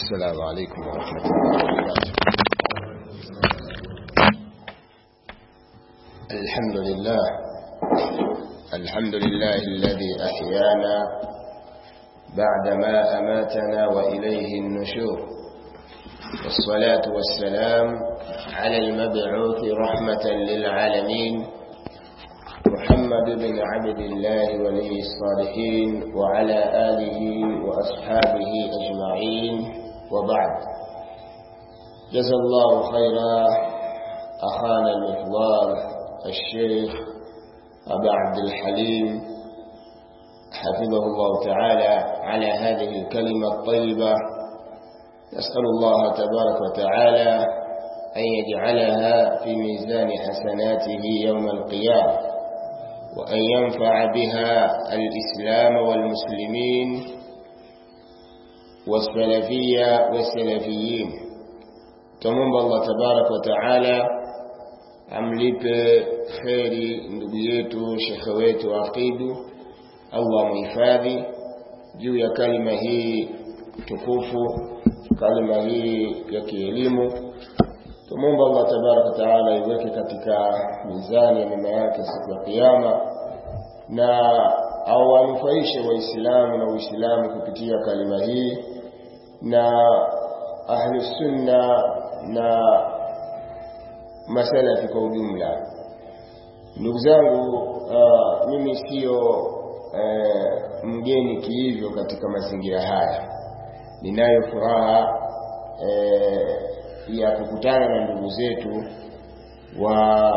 السلام عليكم ورحمة الله وبركاته. الحمد لله. الحمد لله الذي أحيانا بعدما أماتنا وإليه النشور. والصلاة والسلام على المبعوث رحمة للعالمين. محمد بن عبد الله ولي الصالحين وعلى آله وأصحابه أجمعين. وبعد. جزا الله خيرا أخانا المفضال الشيخ أبا عبد الحليم حفظه الله تعالى على هذه الكلمة الطيبة. نسأل الله تبارك وتعالى أن يجعلها في ميزان حسناته يوم القيامة وأن ينفع بها الإسلام والمسلمين والسلفية والسلفيين تمنب الله تبارك وتعالى amlipe kheri ndugu yetu shekhe wetu aqidu allah muhifadhi juu ya kalima hii tukufu kalima hii ya kielimu tumomba allah tabaraka wataala iweke katika mizani ya mema yake siku ya kiama na awanufaishe waislamu na uislamu kupitia kalima hii na ahlusunna na masalafi kwa ujumla. Ndugu zangu uh, mimi sio uh, mgeni kihivyo katika mazingira haya. Ninayo furaha uh, ya kukutana na ndugu zetu wa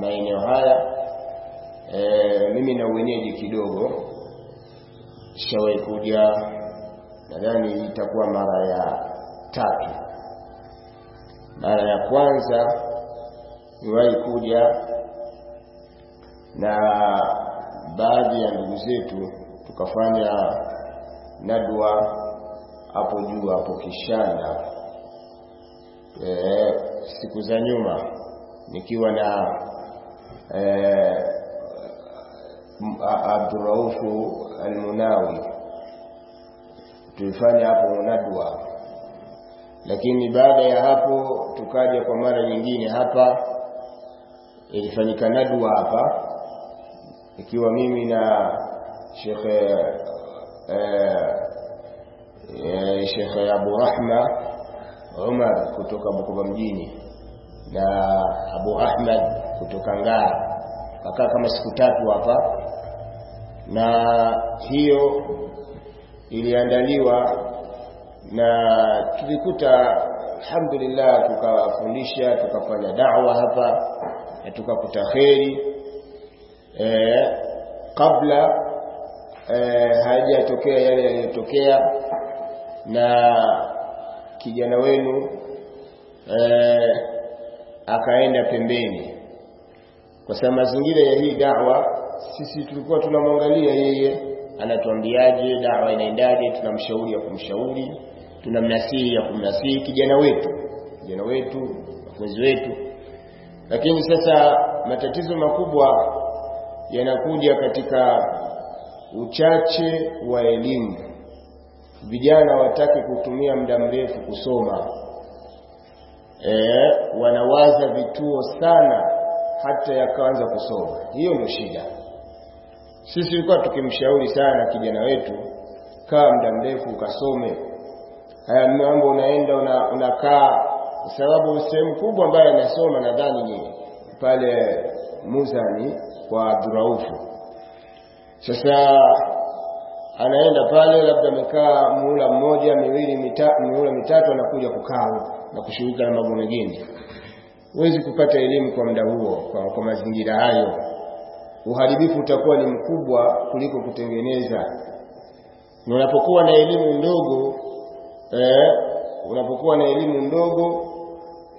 maeneo haya. Uh, mimi na uwenyeji kidogo. Shawahi kuja nadhani itakuwa mara ya tatu. Mara ya kwanza niwahi kuja na baadhi ya ndugu zetu tukafanya nadwa hapo juu hapo Kishanda. E, siku za nyuma nikiwa na e, Abduraufu Almunawi tulifanya hapo nadwa. Lakini baada ya hapo tukaja kwa mara nyingine hapa. Ilifanyika nadwa hapa. Ikiwa mimi na shekhe eh, eh, shekhe Abu Rahma Umar kutoka Bukoba mjini na Abu Ahmad kutoka Ngara. Kakaa kama siku tatu hapa. Na hiyo iliandaliwa na tulikuta alhamdulillah tukafundisha tukafanya da'wa hapa na tukakuta kheri e, kabla e, hajatokea yale yaliyotokea. Na kijana wenu e, akaenda pembeni. Kwa sababu mazingira ya hii da'wa sisi tulikuwa tunamwangalia yeye anatuambiaje dawa inaendaje tunamshauri ya kumshauri tunamnasihi ya kumnasihi kijana wetu kijana wetu wanafunzi wetu. Lakini sasa matatizo makubwa yanakuja katika uchache wa elimu. Vijana wataki kutumia muda mrefu kusoma. E, wanawaza vituo sana hata yakaanza kusoma. Hiyo ndio shida sisi tulikuwa tukimshauri sana kijana wetu kaa muda mrefu ukasome. Haya mambo unaenda unakaa. Una kwa sababu sehemu kubwa ambayo anasoma nadhani ni pale Muzani kwa Abduraufu. Sasa anaenda pale labda amekaa muula mmoja miwili mita, miula mitatu anakuja kukaa na kushughulika na mambo mengine. Huwezi kupata elimu kwa muda huo kwa, kwa mazingira hayo uharibifu utakuwa ni mkubwa kuliko kutengeneza. Na unapokuwa na elimu ndogo eh, unapokuwa na elimu ndogo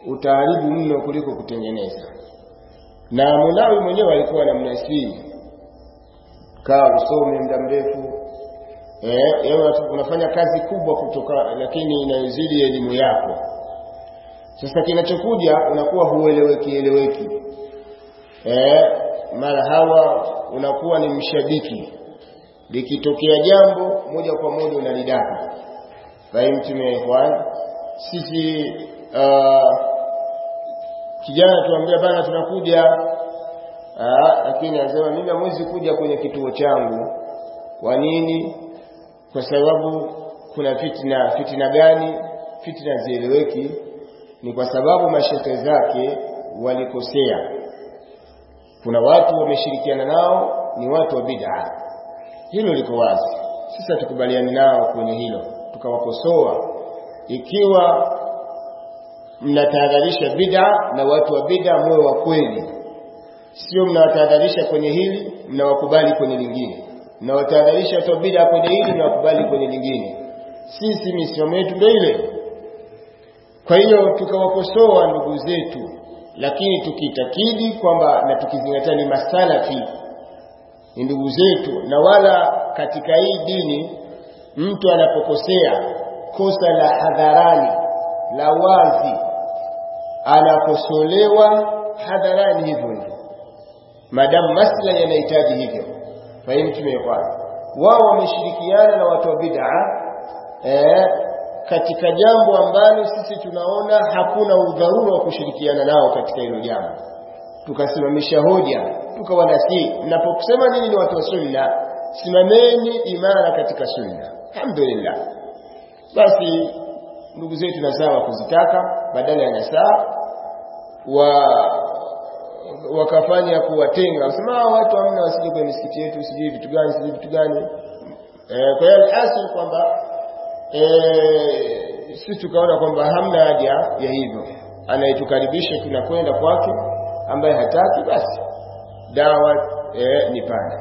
utaharibu mno kuliko kutengeneza. Na Munawi mwenyewe alikuwa na mnasii kaa usome muda mrefu eh, unafanya kazi kubwa kutoka lakini inayozidi elimu yako. Sasa kinachokuja unakuwa hueleweki eleweki. Eh, mara hawa unakuwa ni mshabiki. Likitokea jambo moja kwa moja unalidaka. Fahimtume ikhwan sisi uh, kijana tuambia bana tunakuja. Lakini anasema mimi hamwezi kuja kwenye kituo changu. Kwa nini? Kwa sababu kuna fitina fitna gani? Fitina zieleweki ni kwa sababu mashehe zake walikosea kuna watu wameshirikiana nao ni watu wa bid'a. Hilo liko wazi. Sasa tukubaliani nao kwenye hilo tukawakosoa. Ikiwa mnatahadharisha bid'a na watu wa bid'a moyo wa kweli. Sio mnawatahadharisha kwenye hili mnawakubali kwenye lingine. Mnawatahadharisha watu wa bid'a kwenye hili mnawakubali kwenye lingine. Sisi misimamo yetu ndio ile. Kwa hiyo tukawakosoa ndugu zetu lakini tukitakidi kwamba na tukizingatia ni masalafi ni ndugu zetu na wala katika hii dini mtu anapokosea kosa la hadharani la wazi anakosolewa hadharani hivyo hivyo. Madamu maslahi yanahitaji hivyo. Fahimu tumeekwana, wao wameshirikiana na watu wa bid'a eh, katika jambo ambalo sisi tunaona hakuna udharura wa kushirikiana nao katika hilo jambo. Tukasimamisha hoja tukawanasii mnapokusema nini ni watu wa sunna simameni imara katika sunna. Alhamdulillah. Basi ndugu zetu nasawa kuzitaka badala ya nasaa wa wakafanya kuwatenga. Wasema watu hamna wasije kwenye misikiti yetu sijui vitu gani sijui vitu gani. E, kwa hiyo asili kwamba e, sisi tukaona kwamba hamna haja ya hivyo. Anayetukaribisha tunakwenda kwake ambaye hataki basi dawa e, ni pale.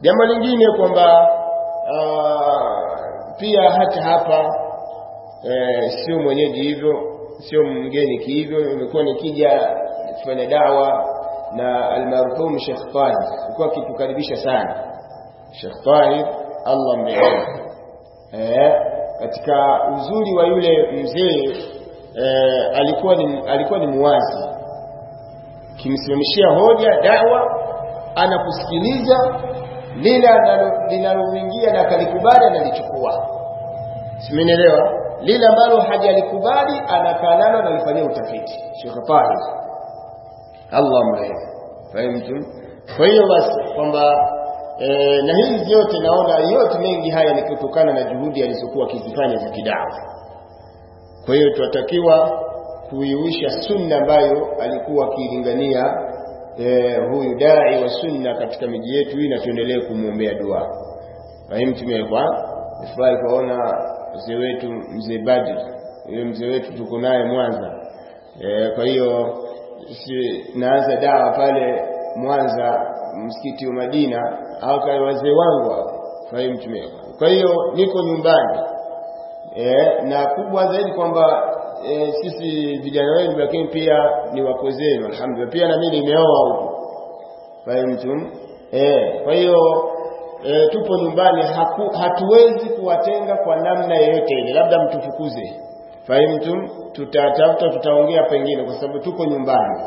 Jambo lingine kwamba pia hata hapa e, sio mwenyeji hivyo sio mgeni kihivyo imekuwa nikija kufanya dawa na almarhum Sheikh Tahir alikuwa akitukaribisha sana. Sheikh Tahir Allah mrehemu eh katika uzuri wa yule mzee eh, alikuwa ni alikuwa ni muwazi. Kimsimamishia hoja dawa anakusikiliza lile linaloingia na kalikubali analichukua. Simenielewa lile ambalo hajalikubali anakaa nalo analifanyia utafiti. Sheikh Tahir Allah mrehemu fahimtum kwa hiyo basi kwamba e, na hizi zote naona yote mengi haya ni kutokana na juhudi alizokuwa akizifanya za kidawa. Kwa hiyo tunatakiwa kuiuisha sunna ambayo alikuwa akilingania e, huyu dai wa sunna katika miji yetu hii na tuendelee kumwombea dua. Fahimtum kwa nifurahi kuona mzee wetu mzee Badri. Yule mzee wetu tuko naye Mwanza. E, kwa hiyo si, naanza dawa pale Mwanza msikiti wa Madina au kwa wazee wangu tumeka kwa hiyo niko nyumbani. E, na kubwa zaidi kwamba e, sisi vijana wenu lakini pia ni wako zenu alhamdulillah. Pia na mimi nimeoa huko. Fahimu tum eh kwa hiyo e, tupo nyumbani. Haku, hatuwezi kuwatenga kwa namna yoyote ile. Labda mtufukuze. Fahimtum tutatafuta tutaongea pengine kwa sababu tuko nyumbani.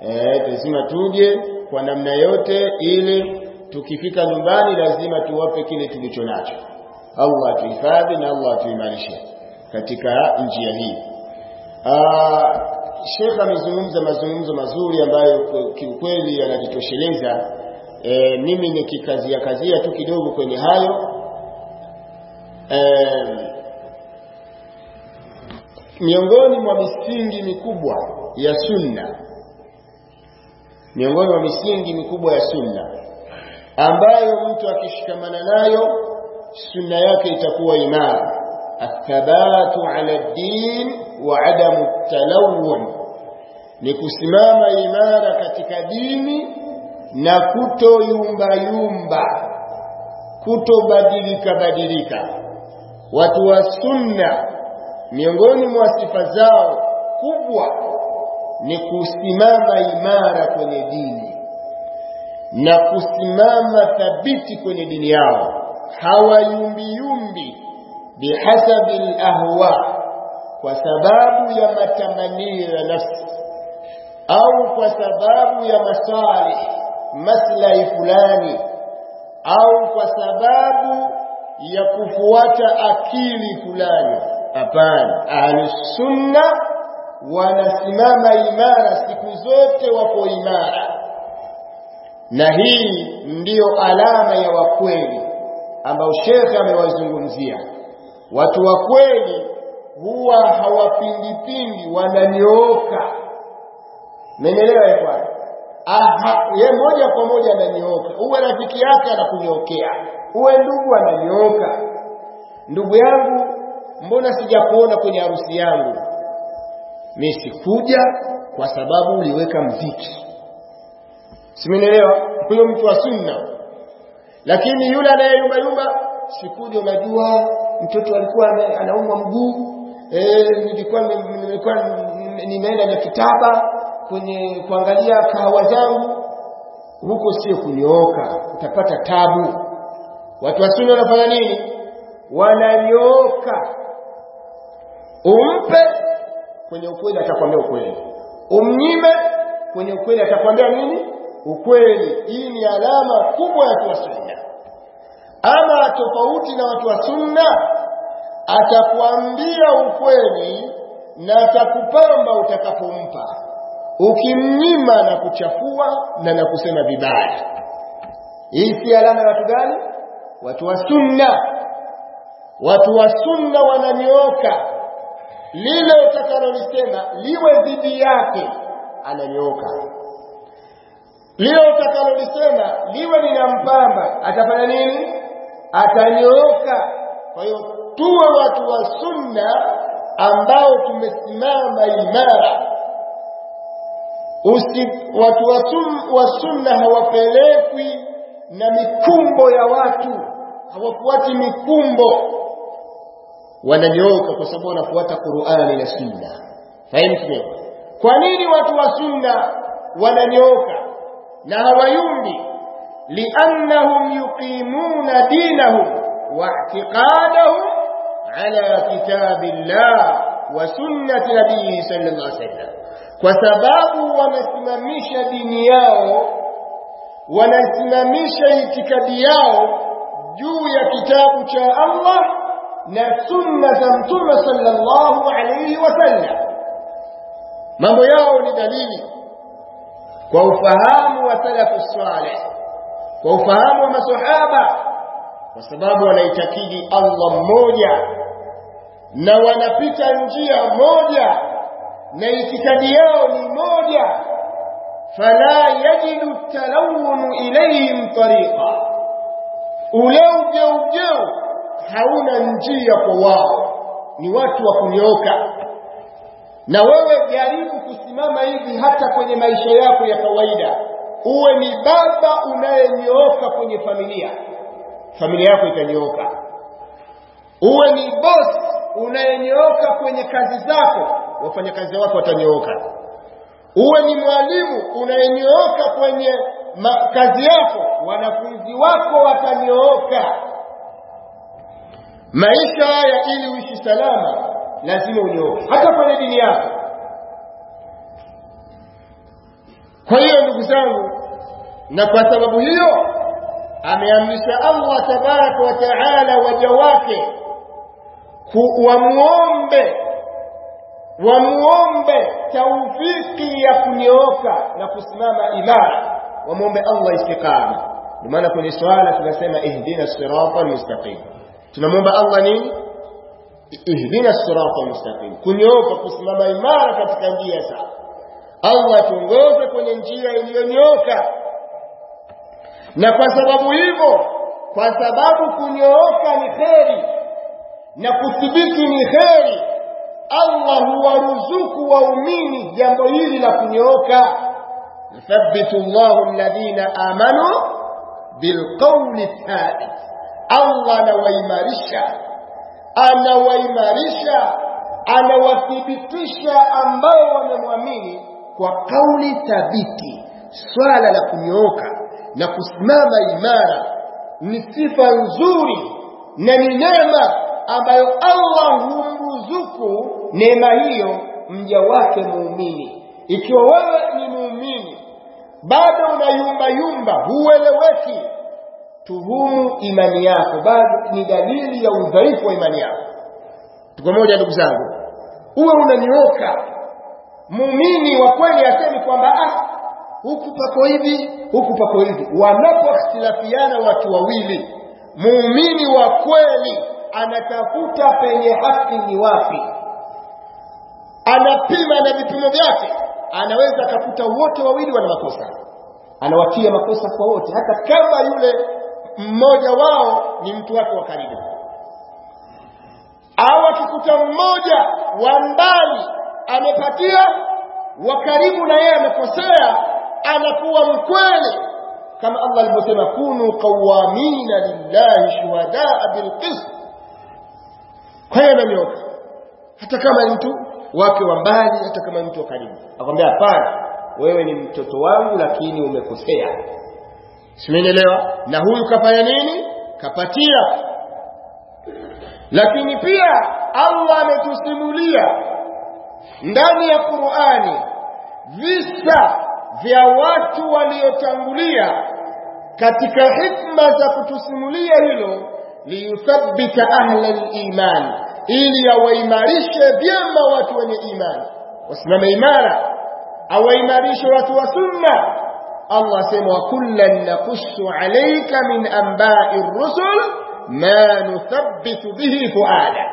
Eh lazima tuje kwa namna yote ili tukifika nyumbani lazima tuwape kile tulicho nacho. Allah atuhifadhi na Allah atuimarishe katika njia hii. Sheikh amezungumza mazungumzo mazuri ambayo kiukweli yanajitosheleza. E, mimi nikikazia kazia tu kidogo kwenye hayo. E, miongoni mwa misingi mikubwa ya sunna miongoni mwa misingi mikubwa ya sunna ambayo mtu akishikamana nayo sunna yake itakuwa imara. Athabatu ala din wa adamu talawun ni kusimama imara katika dini na kutoyumba yumba kutobadilika badilika. Watu wa sunna miongoni mwa sifa zao kubwa ni kusimama imara kwenye dini na kusimama thabiti kwenye dini yao. Hawayumbiyumbi bihasabi lahwa kwa sababu ya matamanio ya nafsi au kwa sababu ya masalih maslahi fulani au kwa sababu ya kufuata akili fulani. Hapana. Ahlusunna wanasimama imara siku zote wapo imara na hii ndiyo alama ya wakweli ambao shekhe amewazungumzia. Watu wa kweli huwa hawapindipindi wananyooka. Menelewa yakwana ye moja kwa moja ananyooka. Uwe rafiki yake anakunyookea uwe ndugu ananyooka. Ndugu yangu mbona sijakuona kwenye harusi yangu? Mimi sikuja kwa sababu uliweka mziki simenielewa? Huyo mtu wa sunna. Lakini yule anayeyumbayumba sikuje unajua mtoto alikuwa anaumwa mguu. Eh nilikuwa nilikuwa nimeenda na kitaba kwenye kuangalia kahawa zangu. Huko sio kunyooka utapata tabu. Watu wa sunna wanafanya nini? Wananyooka. Umpe kwenye ukweli atakwambia ukweli. Umnyime kwenye ukweli atakwambia nini ukweli hii ni alama kubwa ya watu wa sunna ama tofauti na watu wa sunna atakwambia ukweli na atakupamba utakapompa. Ukimnyima na kuchafua na na kusema vibaya. Hii si alama ya watu gani? Watu wa sunna. Watu wa sunna wananyooka lile utakalolisema liwe dhidi yake ananyooka lile utakalolisema liwe linampamba atafanya nini? Atanyooka. Kwa hiyo tuwe watu wa sunna ambao tumesimama imara. Usi, watu wa sunna hawapelekwi na mikumbo ya watu. Hawafuati mikumbo. Wananyooka kwa sababu wanafuata Qur'ani na Sunna. Fahimu kwa nini watu wa sunna wananyooka na hawayumbi liannahum yuqimuna dinahum wa i'tiqadahum ala kitabillah wa sunnati nabii sallallahu alaihi wasallam kwa sababu wanasimamisha dini yao wanasimamisha itikadi yao juu ya kitabu cha Allah na sunna za mtume sallallahu alayhi wasallam mambo yao ni dalili kwa ufahamu wa salafu salih kwa ufahamu wa masahaba kwa sababu wanaitakidi Allah mmoja na wanapita njia moja na itikadi yao ni moja fala yajidu talawun ilayhim tariqa ule ugeugeu hauna njia kwa wao ni watu wa kunyooka na wewe jaribu kusimama hivi hata kwenye maisha yako ya kawaida. Uwe ni baba unayenyooka kwenye familia. Familia yako itanyooka. Uwe ni boss unayenyooka kwenye kazi zako wafanyakazi wako watanyooka. Uwe ni mwalimu unayenyooka kwenye kazi yako wanafunzi wako watanyooka. Maisha haya ili uishi salama lazima unyooke hata kwenye dini yako. Kwa hiyo ndugu zangu na kwa sababu hiyo ameamrisha Allah tabaraka wa taala waja wake wamuombe wamuombe taufiki ya kunyooka na kusimama imara wamuombe Allah istiqama. Ndio maana kwenye swala tunasema ihdina sirata almustaqim. Tunamwomba Allah nini ihdina sirata almustaqim kunyoka kusimama imara katika njia sawa Allah tuongoze kwenye njia iliyonyoka. na kwa sababu hivyo kwa sababu kunyooka ni kheri na kuthibiti ni kheri Allah huwaruzuku waumini jambo hili la kunyooka. Yuthabbitu Allahu alladhina amanu bilqawli thabit. Allah anawaimarisha anawaimarisha anawathibitisha ambao wamemwamini kwa kauli thabiti. Swala la kunyooka na kusimama imara ni sifa nzuri na ni neema ambayo Allah humruzuku neema hiyo mja wake muumini. Ikiwa wewe ni muumini bado unayumba yumba hueleweki tuhumu imani yako. Bado ni dalili ya udhaifu wa imani yako. Tuko moja ndugu zangu. Uwe unanioka. Muumini wa kweli asemi kwamba ah huku pako hivi huku pako hivi. Wanapokhtilafiana watu wawili muumini wa kweli anatafuta penye haki ni wapi? Anapima na vipimo vyake. Anaweza akakuta wote wawili wana makosa. Anawatia makosa kwa wote hata kama yule mmoja wao ni mtu wake wa karibu. Au akikuta mmoja wa mbali amepatia wa karibu na yeye amekosea anakuwa mkweli. Kama Allah alivyosema kunu qawamina lillahi shuhadaa bilqist kwa hiyo ananyoka hata kama ni mtu wake wa mbali hata kama ni mtu wa karibu. Akwambia hapana wewe ni mtoto wangu lakini umekosea simenielewa? Na huyu kafanya nini? Kapatia. Lakini pia Allah ametusimulia ndani ya Qur'ani visa vya watu waliotangulia katika hikma za kutusimulia hilo liyuthabbita ahla al-iman ili awaimarishe vyema watu wenye imani. Wasimame imara awaimarishe watu wa sunna Allah asema wa kullan naqussu alayka min anba'i ar-rusul ma nuthabbitu bihi fuada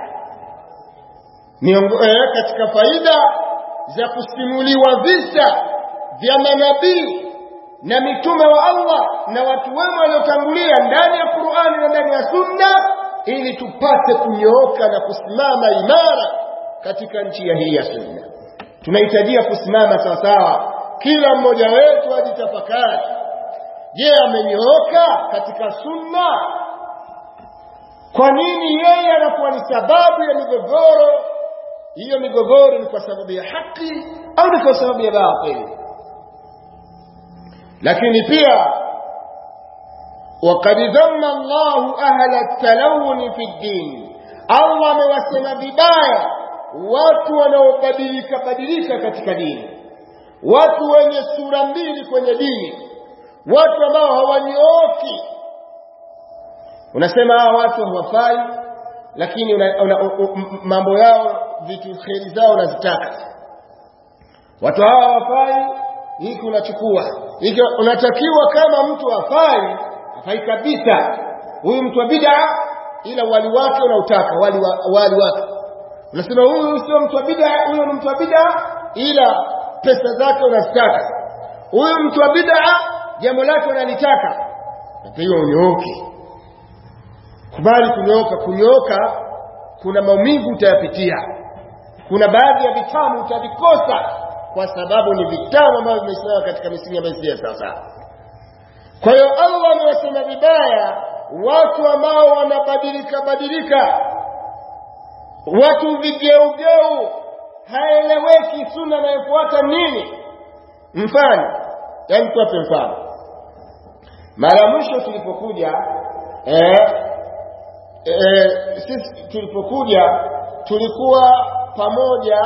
eh, katika faida za kusimuliwa visa vya manabii na mitume wa Allah na watu wema waliotangulia ndani ya Qur'ani na ndani ya Sunna ili tupate kunyooka na kusimama imara katika njia hii ya Sunna. Tunahitajia kusimama sawasawa sawa, kila mmoja wetu ajitafakari. Je, amenyooka katika Sunna? Kwa nini yeye anakuwa ni sababu ya migogoro? Hiyo migogoro ni kwa sababu ya haki au ni kwa sababu ya batili? lakini pia وقد ذم الله أهل التلون في الدين الله amewasema vibaya watu wanaobadilika badilika katika dini watu wenye sura mbili kwenye dini. Watu ambao hawanyooki unasema hawa watu hawafai lakini una, una, mambo yao vitu kheri zao unazitaka watu hawa hawafai hiki unachukua. Hiki unatakiwa kama mtu afai afai kabisa. Huyu mtu wa bid'a ila wali wake unautaka wali, wa, wali wake. Unasema huyu sio mtu wa bid'a huyu ni mtu wa bid'a ila pesa zake unazitaka. Huyu mtu wa bid'a jambo lake unalitaka. Hiyo unyooke. Kubali kunyooka. Kunyooka kuna maumivu utayapitia. Kuna baadhi ya vitamu utavikosa kwa sababu ni vitamu ambavyo vimesimama katika misingi ya si ya sasa. Kwa hiyo Allah amewasema vibaya watu ambao wanabadilika badilika, watu vigeugeu, haeleweki sunna inayofuata nini. Mfano, yani tuwape mfano. Mara mwisho tulipokuja eh, eh, sisi tulipokuja tulikuwa pamoja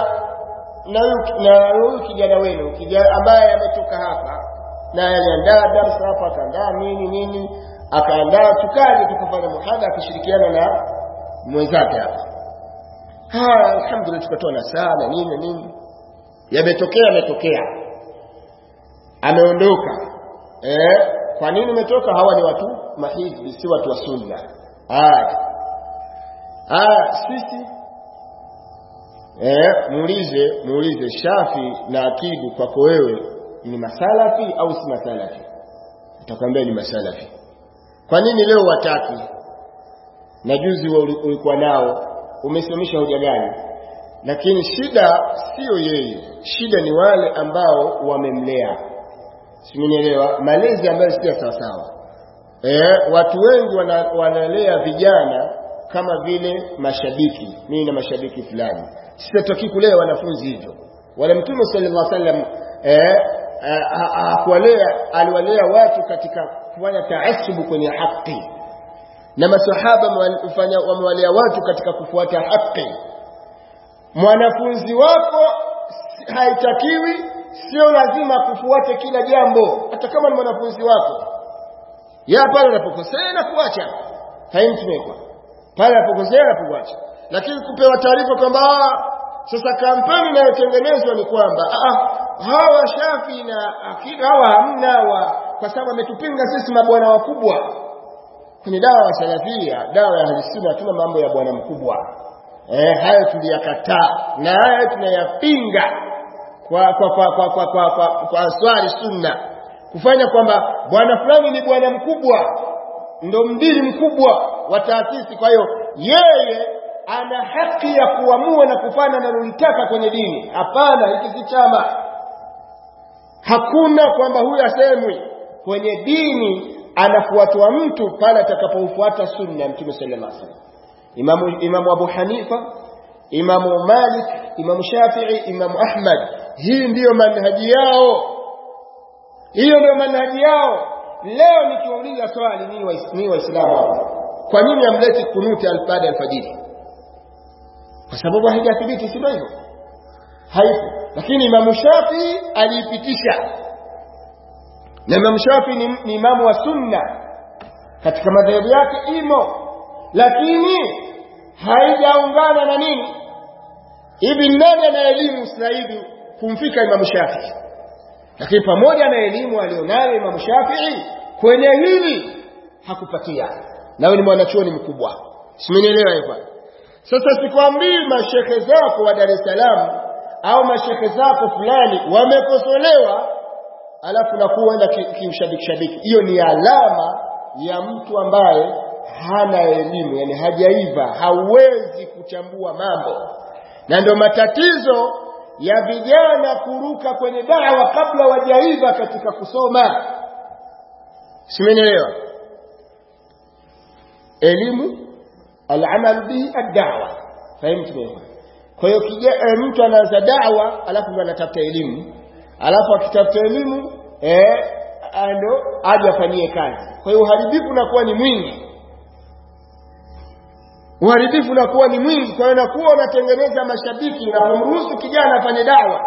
na huyu kijana wenu kijana ambaye ametoka hapa na aliandaa darasa hapa akaandaa nini nini akaandaa tukaje tukafanya muhadha akishirikiana na mwenzake hapa ha alhamdulillah tukatoa na saa na nini nini. Yametokea yametokea. Ameondoka. Eh kwa nini umetoka? Hawa ni watu mahidi si watu wa sunna. Haya. Ah sisi eh muulize muulize Shafi na Akidu kwako wewe ni masalafi au si masalafi? Utakwambia ni masalafi. Kwa nini leo wataki? Na juzi ulikuwa nao umesimamisha hoja gani? Lakini shida sio yeye. Shida ni wale ambao wamemlea. Simenielewa malezi ambayo sio sawasawa. Sawa eh watu wengi wana, wanalea vijana kama vile mashabiki. Mimi na mashabiki fulani. Sitatoki kulea wanafunzi hivyo. Wala mtume sallallahu alaihi wasallam eh hakuwalea aliwalea watu katika kufanya taasubu kwenye haki na masahaba wamewalea watu katika kufuata haki. Mwanafunzi wako haitakiwi sio lazima kufuate kila jambo hata kama ni mwanafunzi wako. Ya pale unapokosea na kuacha haimtumekwa pale unapokosea na kuacha. Lakini kupewa taarifa kwamba sasa kampeni inayotengenezwa ni kwamba hawa shafi na akida hawa hamna wa kwa sababu ametupinga sisi mabwana wakubwa kwenye dawa ya salafia dawa ya halisina hatuna mambo ya bwana mkubwa. Eh hayo tuliyakataa na hayo tunayapinga kwa kwa kwa kwa kwa kwa, kwa, kwa swali sunna. Kufanya kwamba bwana fulani ni bwana mkubwa ndo mdiri mkubwa wa taasisi. Kwa hiyo yeye ana haki ya kuamua na kufanya analolitaka kwenye dini. Hapana hiki si chama. Hakuna kwamba huyu asemwi. Kwenye dini anafuatwa mtu pale atakapofuata sunna ya mtume alaihi wasallam. Imamu imamu abu hanifa imamu malik imamu shafii imamu ahmad. Hii ndiyo manhaji yao. Hiyo ndio manhaji yao. Leo nikiwauliza swali ni waislamu kwa nini amleti kunuti baada alfajiri kwa sababu haijathibiti sio hivyo? Haipo. Lakini imamu shafii aliipitisha na imamu Shafi ni, ni imamu wa sunna. Katika madhehebu yake imo. Lakini haijaungana na nini? Hivi nani ana elimu zaidi kumfika imamu shafii lakini pamoja na elimu alionayo imamu shafii kwenye hili hakupatia. Nawe ni mwanachuoni mkubwa. Simenielewa hivyo sasa sikwambii mashehe zako wa Dar es Salaam au mashehe zako fulani wamekosolewa alafu na kuenda kiushabiki shabiki. Hiyo ni alama ya mtu ambaye hana elimu yani hajaiva hawezi kuchambua mambo. Na ndio matatizo ya vijana kuruka kwenye dawa kabla wajaiva katika kusoma. Simenielewa elimu al-amal bihi ad-da'wa. Fahimtu kwa hiyo mtu anaanza da'wa alafu anatafuta elimu alafu akitafuta elimu eh ndo aje afanyie kazi. Kwa hiyo uharibifu unakuwa ni mwingi. Uharibifu unakuwa ni mwingi. Kwa hiyo nakuwa unatengeneza mashabiki na kumruhusu kijana afanye dawa.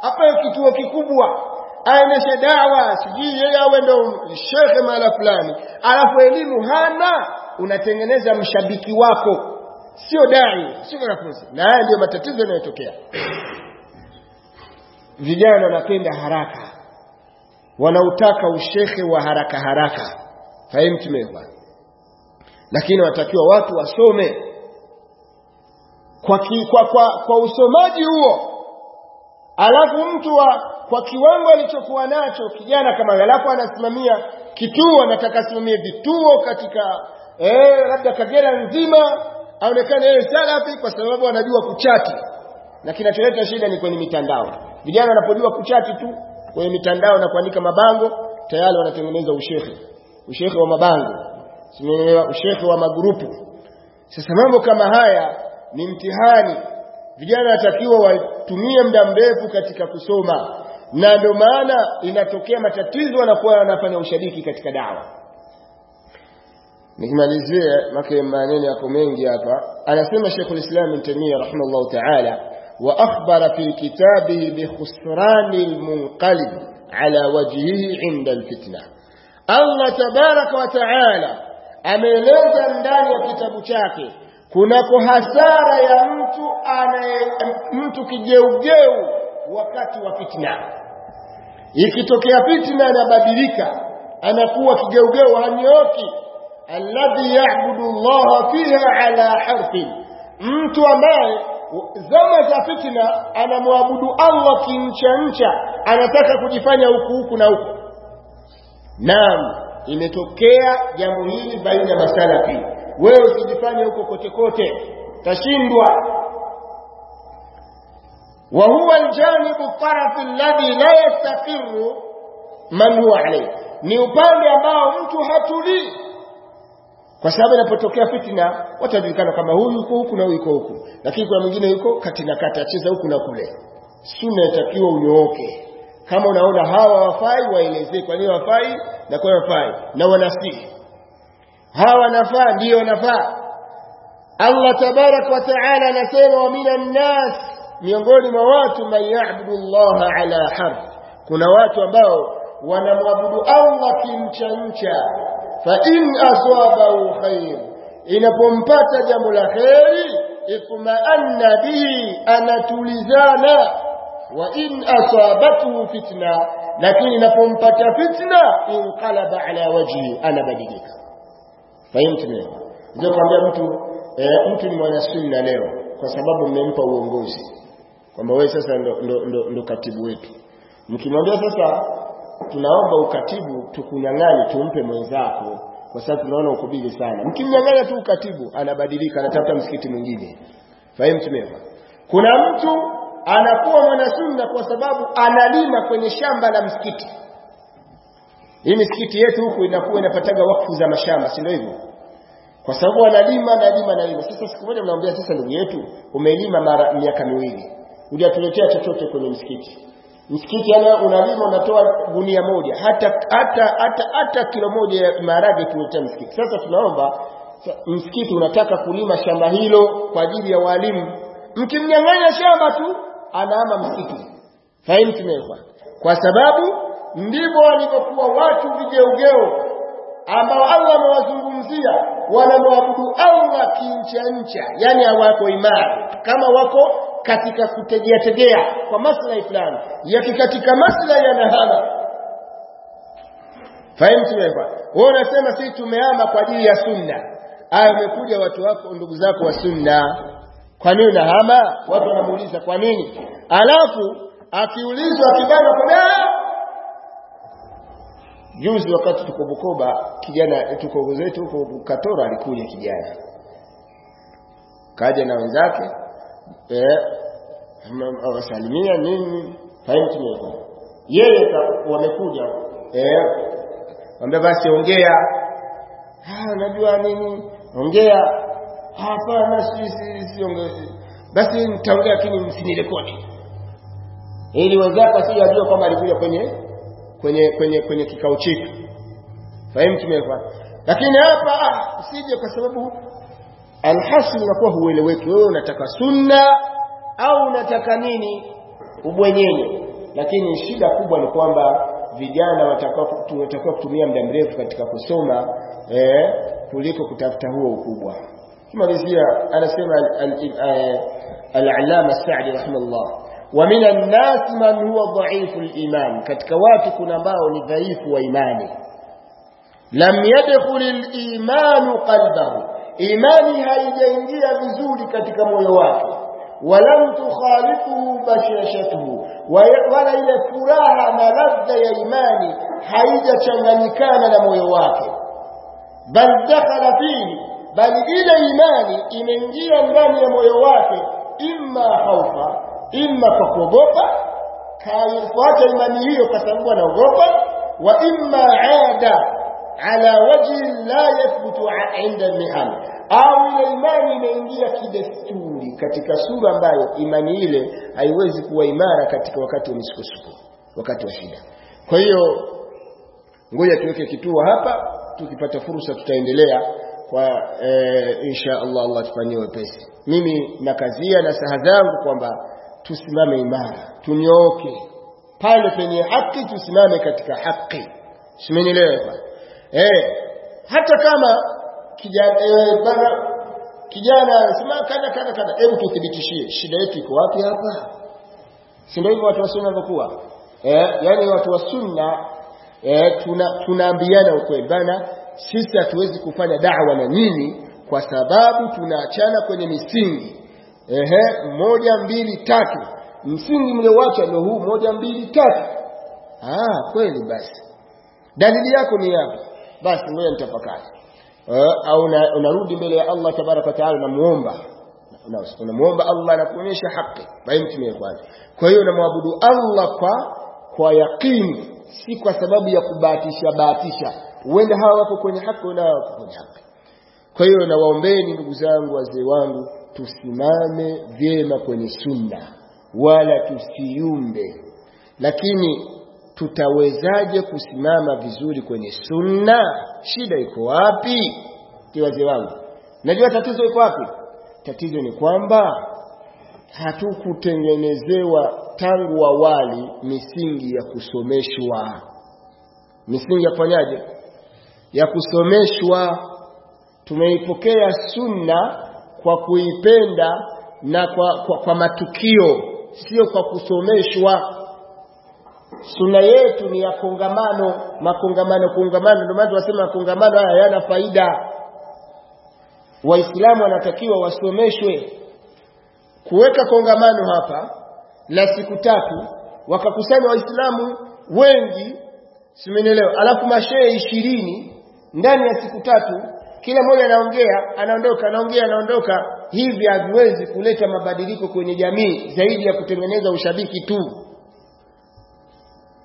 Hapa kituo kikubwa aendeshe dawa sijui yeye awe ndo shekhe mahala fulani. Alafu elimu hana unatengeneza mshabiki wako. Sio dai sio mwanafunzi na haya ndio matatizo yanayotokea vijana wanapenda haraka. Wanautaka ushehe wa haraka haraka. Fahimu tumeva lakini watakiwa watu wasome. Kwa, ki, kwa, kwa, kwa usomaji huo. Alafu mtu wa kwa kiwango alichokuwa nacho kijana kama alafu anasimamia kituo anataka asimamie vituo katika eh, labda Kagera nzima aonekane yeye salafi kwa sababu anajua kuchati. Na kinacholeta shida ni kwenye mitandao vijana wanapojua kuchati tu kwenye mitandao na kuandika mabango tayari wanatengeneza ushehe ushehe wa mabango. Simeelewa ushehe wa magrupu. Sasa mambo kama haya ni mtihani. Vijana wanatakiwa watumie muda mrefu katika kusoma. Na ndio maana inatokea matatizo wanakuwa wanafanya ushiriki katika dawa. Nikimalizie make maneno yako mengi hapa. Anasema Sheikh al-Islam Ibn Taymiyyah rahimahullah ta'ala wa akhbara fi بخسران bi على وجهه عند Allah tabaraka wa ta'ala ameeleza ndani ya kitabu chake kunako hasara ya mtu anaye mtu kigeugeu wakati wa fitna. Ikitokea fitna anabadilika anakuwa kigeugeu hanyoki. Alladhi ya'budu Allah fiha ala harfi mtu ambaye zama za fitna anamwabudu Allah kimcha ncha anataka kujifanya huku huku na huku. Naam imetokea jambo hili baina ya masalafi. Wewe usijifanye huko kote kote tashindwa wa huwa aljanib taraf alladhi la yastaqir man huwa alayhi. Ni upande ambao mtu hatulii kwa sababu inapotokea fitina watajulikana kama huyu yuko huku na huyu yuko huku. Lakini kuna mwingine yuko kati na kati acheza huku na kule. Sunna inatakiwa unyooke. Kama unaona hawa wafai waelezee kwa nini wafai na kwa wafai na wanasihi. Hawa wanafaa ndio nafaa Allah tabarak wa taala anasema wa minan nas miongoni mwa watu mayabudu Allah ala harf. Kuna watu ambao wanamwabudu Allah kimcha ncha fa in aswabahu khair inapompata jambo la kheri itma'anna bihi anatulizana. Wa in asabathu fitna lakini inapompata fitna inqalaba ala wajhi anabadilika. Fahimtu ndio kwambia mtu eh, mtu ni mwana sunna leo kwa sababu mmempa uongozi. Kwamba wewe sasa ndo, ndo, ndo, ndo katibu wetu. Mkimwambia sasa tunaomba ukatibu tukunyang'anye tumpe mwenzako. Kwa sababu tunaona uko bizi sana. Mkimnyang'anya tu ukatibu anabadilika anatafuta msikiti mwingine. Fahimu kuna mtu anakuwa mwanasunna kwa sababu analima kwenye shamba la msikiti. Hii misikiti yetu huku inakuwa inapataga wakfu za mashamba si ndio hivyo? Kwa sababu analima analima analima. Sasa siku moja mnaambia sasa ndugu yetu umelima mara miaka miwili. Hujatuletea chochote kwenye msikiti msikiti ana unalima unatoa gunia moja. Hata hata hata hata kilo moja ya maharage tuletea msikiti. Sasa tunaomba msikiti unataka kulima shamba hilo kwa ajili ya walimu. Mkimnyang'anya shamba tu anaama msikiti. Fahimu tumeelewa. kwa sababu ndivyo walivyokuwa watu vigeugeo ambao Allah amewazungumzia wanamwabudu Allah kincha ncha. Yani hawako imara. Kama wako katika kutegea tegea kwa maslahi fulani. Yakikatika maslahi yanahama fahimu tumekwa wewe. Unasema sisi tumeama kwa ajili ya sunna. Aya umekuja watu wako ndugu zako wa sunna. Kwa nini unahama? Watu wanamuuliza kwa nini? Alafu akiulizwa kibana kwa juzi wakati tuko Bukoba kijana tuko zetu huko Katoro alikuja kijana. Kaja na wenzake eh wasalimia nini? Fahimu yeye wamekuja. Eh. Ambaye basi ongea. Ah unajua nini? Ongea. Hapana si siongee basi nitaongea lakini msinirekodi. Ili wenzako ajue kwamba alikuja kwenye kwenye kwenye kwenye kikao chetu. Fahimu tumekwa lakini hapa ah, usije kwa sababu alhasil unakuwa hueleweki. Wewe unataka sunna au unataka nini? Ubwenyenye. Lakini shida kubwa ni kwamba vijana watakuwa kutumia muda mrefu katika kusoma eh, kuliko kutafuta huo ukubwa. Kimalizia anasema eh, al-allama Sa'di rahimahullah wa minan nas man huwa dha'ifu al-iman. Katika watu kuna ambao ni dhaifu wa imani. Lam yadkhul al-iman qalbahu. Imani haijaingia vizuri katika moyo wake. ولم تخالطه بشاشته. وليل فراها ملذ يمان من كامل لمويواك بل دخل فيه بل إلى إيمان إمن جيا من يمويواك إما خوفا إما فقضوفا كان يفوات إيمانيه قسمه نوغوفا وإما عاد على وجه لا يثبت عند المهام. Au ile imani imeingia kidesturi katika sura ambayo imani ile haiwezi kuwa imara katika wakati wa misukosuko wakati wa shida. Kwa hiyo ngoja tuweke kituo hapa tukipata fursa tutaendelea kwa e, insha Allah Allah tufanyie wepesi. Mimi nakazia na saha zangu kwamba tusimame imara tunyooke. Pale penye haki tusimame katika haki. Simenielewa eh hata kama kijana eh, kijana anasema kana kana kana hebu tuthibitishie shida yetu iko wapi hapa? Si ndio watu wa sunna wanakuwa eh yani watu wa sunna eh tuna tunaambiana ukweli. Bana sisi hatuwezi kufanya da'wa na nini kwa sababu tunaachana kwenye misingi. Ehe moja mbili tatu. Msingi mlioacha ndio huu moja mbili tatu. Ah kweli basi. Dalili yako ni yapi? Basi ngoja nitafakari au unarudi mbele ya Allah tabaraka taala unamuomba. Unamuomba Allah anakuonyesha haki. Baimtumie kwanza. Kwa hiyo unamwabudu Allah kwa kwa yakini si kwa sababu ya kubahatisha bahatisha. Huenda hawa wako kwenye haki na wako kwenye haki. Kwa hiyo nawaombeni ndugu zangu wazee wangu tusimame vyema kwenye sunna wala tusiyumbe. Lakini tutawezaje kusimama vizuri kwenye sunna? Shida iko wapi? Kiwazi wangu najua tatizo iko wapi? Tatizo ni kwamba hatukutengenezewa tangu awali misingi ya kusomeshwa. Misingi ya kufanyaje? Ya kusomeshwa. Tumeipokea sunna kwa kuipenda na kwa, kwa, kwa matukio sio kwa kusomeshwa sunna yetu ni ya kongamano makongamano kongamano. Ndio maana tunasema makongamano haya hayana faida. Waislamu wanatakiwa wasomeshwe. Kuweka kongamano hapa la siku tatu wakakusanya waislamu wengi simenielewa alafu mashehe ishirini ndani ya siku tatu kila mmoja anaongea anaondoka anaongea anaondoka. Hivi haviwezi kuleta mabadiliko kwenye jamii zaidi ya kutengeneza ushabiki tu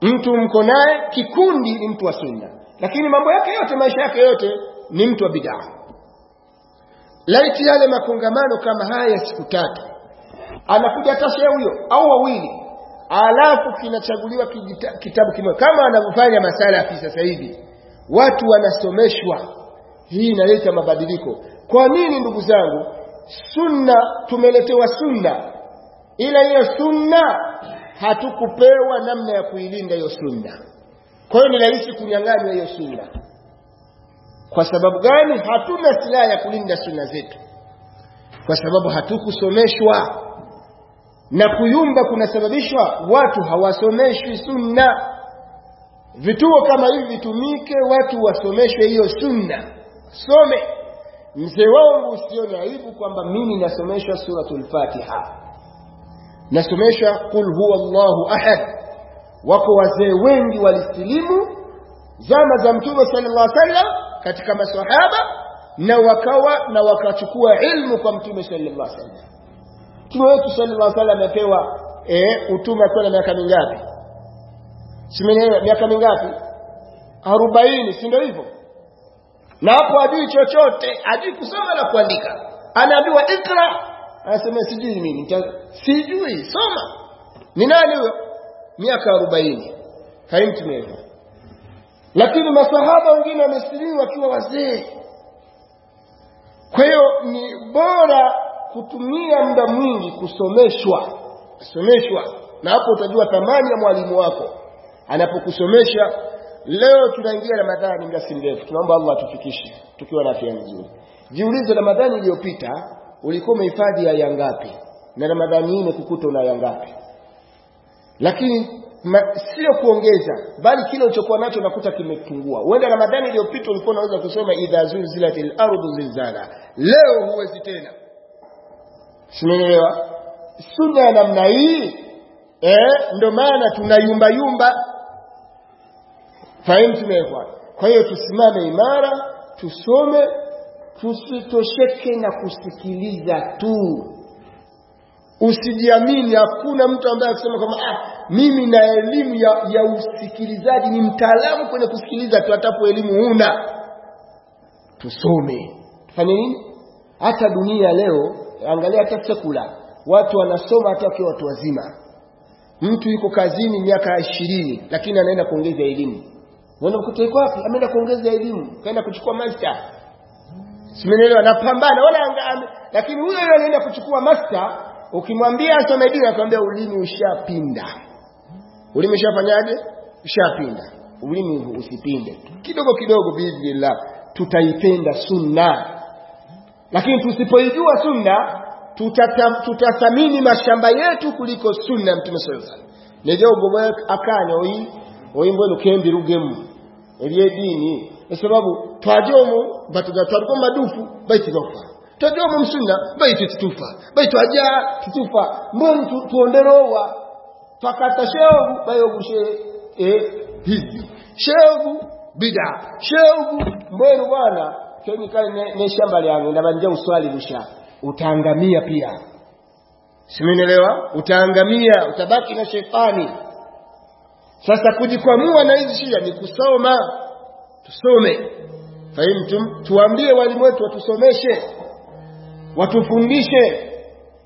mtu mko naye kikundi ni mtu wa sunna. Lakini mambo yake yote maisha yake yote ni mtu wa bidaa laiti yale makongamano kama haya siku tatu. Anakuja tashe huyo au wawili. Alafu kinachaguliwa kitabu kimoja. Kama wanavyofanya masalafi sasa hivi. Watu wanasomeshwa. Hii inaleta mabadiliko. Kwa nini ndugu zangu? Sunna tumeletewa sunna. Ila hiyo sunna hatukupewa namna ya kuilinda hiyo sunna. Kwa hiyo ni rahisi kunyang'anywa hiyo sunna. Kwa sababu gani? Hatuna silaha ya kulinda sunna zetu. Kwa sababu hatukusomeshwa. Na kuyumba kunasababishwa watu hawasomeshwi sunna. Vituo kama hivi vitumike watu wasomeshwe hiyo sunna. Some mzee wangu usione aibu kwamba mimi nasomeshwa suratul fatiha nasomeshwa qul huwa llahu ahad. Wako wazee wengi walisilimu zama za mtume sallallahu alaihi wasallam katika maswahaba na wakawa na wakachukua ilmu kwa mtume sallallahu alaihi wasallam. Mtume wetu sallallahu alaihi wasallam amepewa eh utume akiwa na miaka mingapi? Simenelewa miaka mingapi? 40 si ndio hivyo? Na hapo ajui chochote ajui kusoma na kuandika. Anaambiwa ikra anasema sijui mimi sijui soma. Ni nani huyo? Miaka 40 haimtumeva lakini masahaba wengine wamesilimu wakiwa wazee. Kwa hiyo ni bora kutumia muda mwingi kusomeshwa. Kusomeshwa. Na hapo utajua thamani ya mwalimu wako. Anapokusomesha leo tunaingia ramadhani muda si mrefu. Tunaomba allah atufikishe tukiwa na afya nzuri. Jiulize ramadhani iliyopita ulikuwa umehifadhi aya ngapi? Na ramadhani hii imekukuta una aya ngapi? Lakini sio kuongeza bali kile ulichokuwa nacho nakuta kimepungua uenda ramadhani iliyopita ulikuwa unaweza kusoma idha zulzilatil ardu zilzala leo huwezi tena. Simenielewa? Sunna ya namna hii eh ndio maana tunayumba yumba. Tumewekwa kwa hiyo tusimame imara tusome tusitosheke na kusikiliza tu. Usijiamini hakuna mtu ambaye akisema kwamba ah, mimi na elimu ya, ya usikilizaji ni mtaalamu kwenye kusikiliza tu hatapo elimu huna. Tusome. Tufanye nini? Hata dunia leo angalia hata sekula watu wanasoma hata wakiwa watu wazima. Mtu yuko kazini miaka ishirini lakini anaenda kuongeza elimu. Unakuta yuko wapi? Ameenda kuongeza elimu kaenda kuchukua master simenielewa napambana. Wala anga, lakini huyo yule anaenda kuchukua master ukimwambia asome dini akwambia ulimi ushapinda. Ulimi ushafanyaje? Ushapinda. Ulimi usipinde. Kidogo kidogo biidhnillah tutaipenda sunna. Lakini tusipoijua sunna tutathamini mashamba yetu kuliko sunna mtume sallallahu alaihi wasallam. Nejo gobo akanya oyi oyimbo lukembi rugemu. Eliye dini. Esababu twajomu batuga twarwo madufu baitigofa twajomu msunna baiti tutufa. Baitu aja tutufa. Mboni tu, tuonderowa. Twakata shehu bayogushe eh hivi shehu bida. Shehu mbwenu bwana kenyikali ne, ne shamba lyange ndabanja uswali busha utaangamia pia. Simenelewa utaangamia utabaki na shetani sasa kujikwamua na hizi shida ni kusoma. Tusome fahimtum tuambie walimu wetu watusomeshe watufundishe.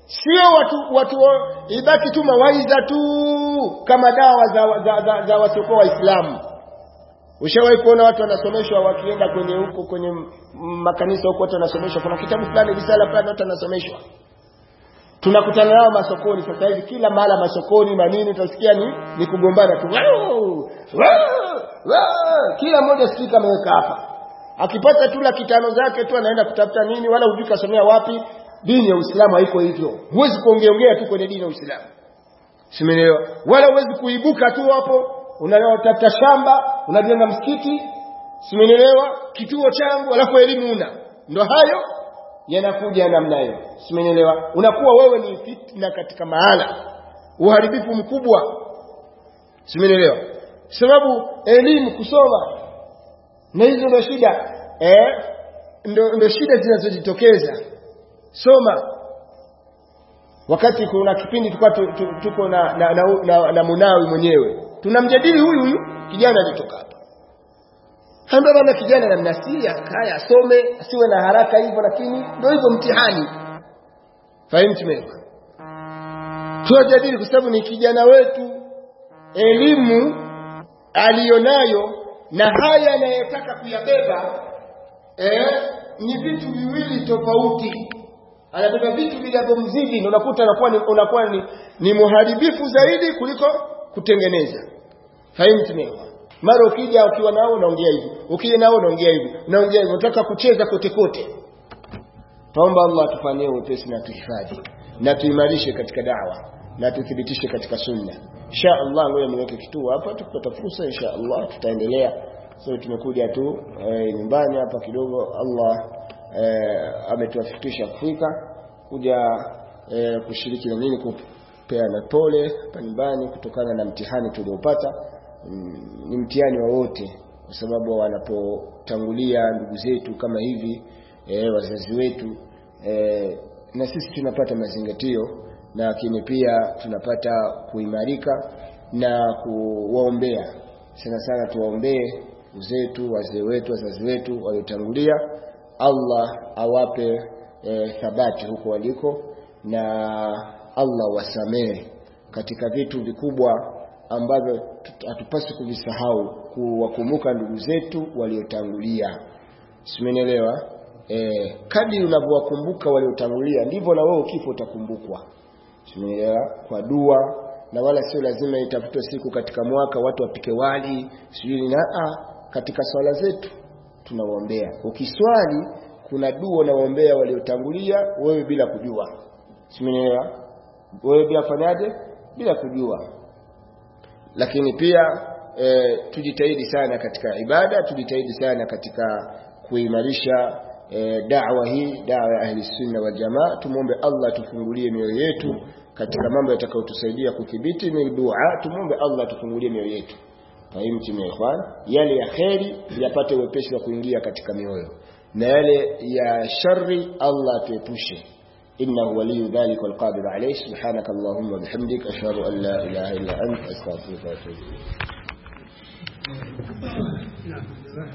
Sio watu, watu ibaki tu mawaidha tu kama dawa za, za, za, za wasiokuwa waislamu. Ushawahi kuona watu wanasomeshwa wakienda kwenye huko kwenye makanisa huko watu wanasomeshwa? Kuna kitabu fulani risala fulani watu wanasomeshwa. Tunakutana nao masokoni sasa hivi kila mahala masokoni manini utasikia ni, ni kugombana tu. Wow, wow, kila mmoja spika ameweka hapa akipata tu laki tano zake tu anaenda kutafuta nini wala hujui kasomea wapi. Dini ya Uislamu haiko hivyo. Huwezi kuongeongea tu kwenye dini ya Uislamu. Simenelewa wala huwezi kuibuka tu hapo. Unatafuta shamba unajenga msikiti. Simenelewa kituo changu alafu elimu una. Ndo hayo yanakuja namna hiyo. Simenelewa unakuwa wewe ni fitna katika mahala. Uharibifu mkubwa. Simenelewa sababu elimu kusoma na hizo ndio shida. Eh ndio ndio shida zinazojitokeza. Soma. Wakati kuna kipindi tulikuwa tuko na, na, na, na, na munawi mwenyewe. Tunamjadili huyu huyu kijana alitoka hapa. Hamba bana kijana na mnasia kaya asome asiwe na haraka hivyo lakini ndio hivyo mtihani. Fahimu tumeka. Tunajadili kwa sababu ni kijana wetu. Elimu aliyonayo na haya anayotaka kuyabeba eh, ni vitu viwili tofauti. Anabeba vitu vinavyomzidi na unakuta anakuwa ni, unakuwa ni, ni muharibifu zaidi kuliko kutengeneza. Fahimu tumeka mara ukija ukiwa nao unaongea hivi. Ukija nao unaongea hivi. Unaongea hivi. Unataka kucheza kote kote. Tuomba Allah atufanyie wepesi na tuhifadhi na tuimarishe katika dawa na tuthibitishe katika sunna. Insha Allah ngoja niweke kituo hapa tukipata fursa insha Allah tutaendelea. So tumekuja tu e, nyumbani hapa kidogo. Allah e, ametuafikisha kufika kuja e, kushiriki na nini kupeana pole hapa nyumbani kutokana na mtihani tuliopata. Ni mtihani wa wote kwa sababu wanapotangulia ndugu zetu kama hivi e, wazazi wetu e, na sisi tunapata mazingatio lakini pia tunapata kuimarika na kuwaombea. Sana sana tuwaombee uzetu wazee wetu wazazi wetu waliotangulia. Allah awape e, thabati huko waliko na Allah wasamehe katika vitu vikubwa ambavyo hatupasi kuvisahau kuwakumbuka ndugu zetu waliotangulia. Simenielewa e, kadri unavyowakumbuka waliotangulia ndivyo na wewe kifo utakumbukwa simenielewa kwa dua na wala sio lazima itafutwe siku katika mwaka watu wapike wali sijui na a katika swala zetu tunawaombea. Ukiswali kuna dua unawaombea waliotangulia wewe bila kujua. Simenielewa wewe bila fanyaje bila kujua. Lakini pia e, tujitahidi sana katika ibada tujitahidi sana katika kuimarisha da'wa hii da'wa ya ahli sunna wal jamaa tumombe Allah tufungulie mioyo yetu katika mambo yatakayotusaidia kudhibiti ni dua tumombe Allah tufungulie mioyo yetu fahimti ya ikhwan yale ya kheri yapate wepesi wa kuingia katika mioyo na yale ya shari Allah tuepushe إنه ولي ذلك والقادر عليه سبحانك اللهم وبحمدك أشهد أن لا إله إلا أنت أستغفرك وأتوب إليك